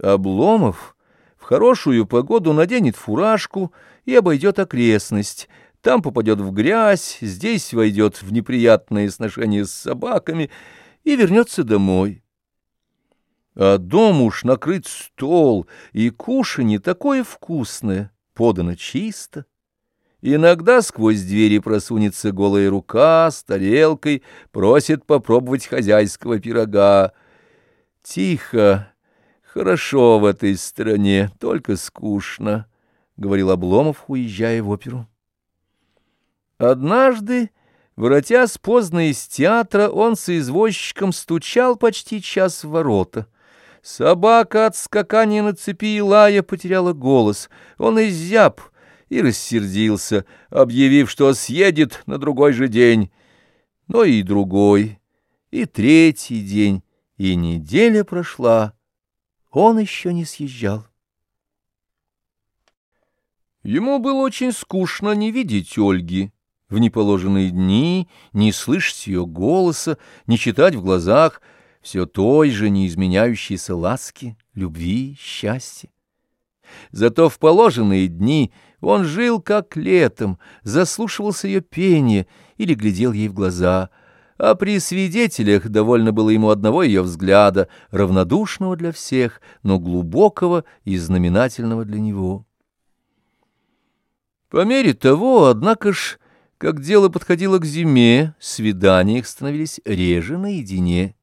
Обломов в хорошую погоду наденет фуражку и обойдет окрестность. Там попадет в грязь, здесь войдет в неприятные сношения с собаками и вернется домой. А дом уж накрыт стол, и кушанье такое вкусное, подано чисто. Иногда сквозь двери просунется голая рука с тарелкой, просит попробовать хозяйского пирога. Тихо, хорошо в этой стране, только скучно, — говорил Обломов, уезжая в оперу. Однажды, воротясь поздно из театра, он с извозчиком стучал почти час в ворота — Собака от скакания на цепи и лая потеряла голос. Он изяб и рассердился, объявив, что съедет на другой же день. Но и другой, и третий день, и неделя прошла. Он еще не съезжал. Ему было очень скучно не видеть Ольги в неположенные дни, не слышать ее голоса, не читать в глазах — все той же неизменяющейся ласки, любви, счастья. Зато в положенные дни он жил как летом, заслушивался ее пение или глядел ей в глаза, а при свидетелях довольно было ему одного ее взгляда, равнодушного для всех, но глубокого и знаменательного для него. По мере того, однако ж, как дело подходило к зиме, свидания их становились реже наедине.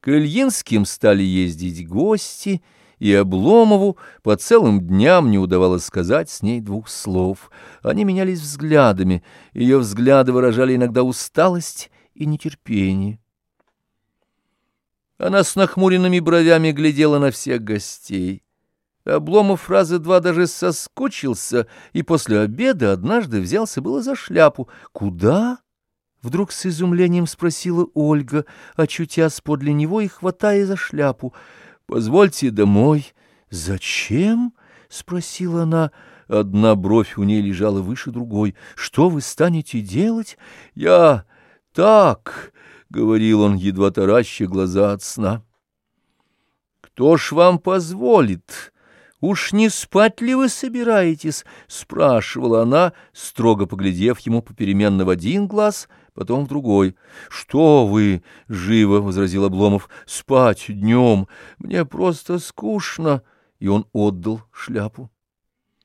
К Ильинским стали ездить гости, и Обломову по целым дням не удавалось сказать с ней двух слов. Они менялись взглядами, ее взгляды выражали иногда усталость и нетерпение. Она с нахмуренными бровями глядела на всех гостей. Обломов раза два даже соскучился, и после обеда однажды взялся было за шляпу. «Куда?» Вдруг с изумлением спросила Ольга, очутясь подле него и хватая за шляпу. «Позвольте домой». «Зачем?» — спросила она. Одна бровь у ней лежала выше другой. «Что вы станете делать?» «Я так», — говорил он, едва тараща глаза от сна. «Кто ж вам позволит?» «Уж не спать ли вы собираетесь?» — спрашивала она, строго поглядев ему попеременно в один глаз — потом в другой. — Что вы? — живо возразил Обломов. — Спать днем. Мне просто скучно. И он отдал шляпу.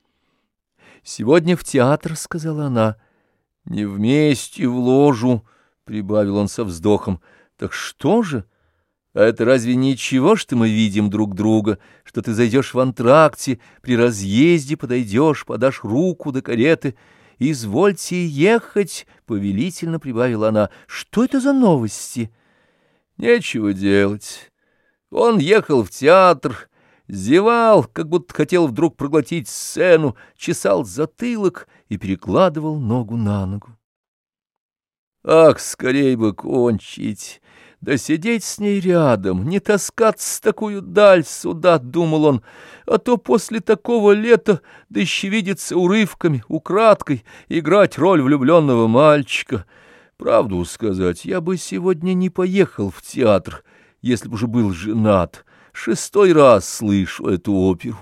— Сегодня в театр, — сказала она. — Не вместе в ложу, — прибавил он со вздохом. — Так что же? А это разве ничего, что мы видим друг друга, что ты зайдешь в антракте, при разъезде подойдешь, подашь руку до кареты — «Извольте ехать», — повелительно прибавила она. «Что это за новости?» «Нечего делать. Он ехал в театр, зевал, как будто хотел вдруг проглотить сцену, чесал затылок и перекладывал ногу на ногу. Ах, скорей бы кончить! Да сидеть с ней рядом, не таскаться такую даль сюда, — думал он, — а то после такого лета, да еще видеться урывками, украдкой, играть роль влюбленного мальчика. Правду сказать, я бы сегодня не поехал в театр, если бы уже был женат. Шестой раз слышу эту оперу.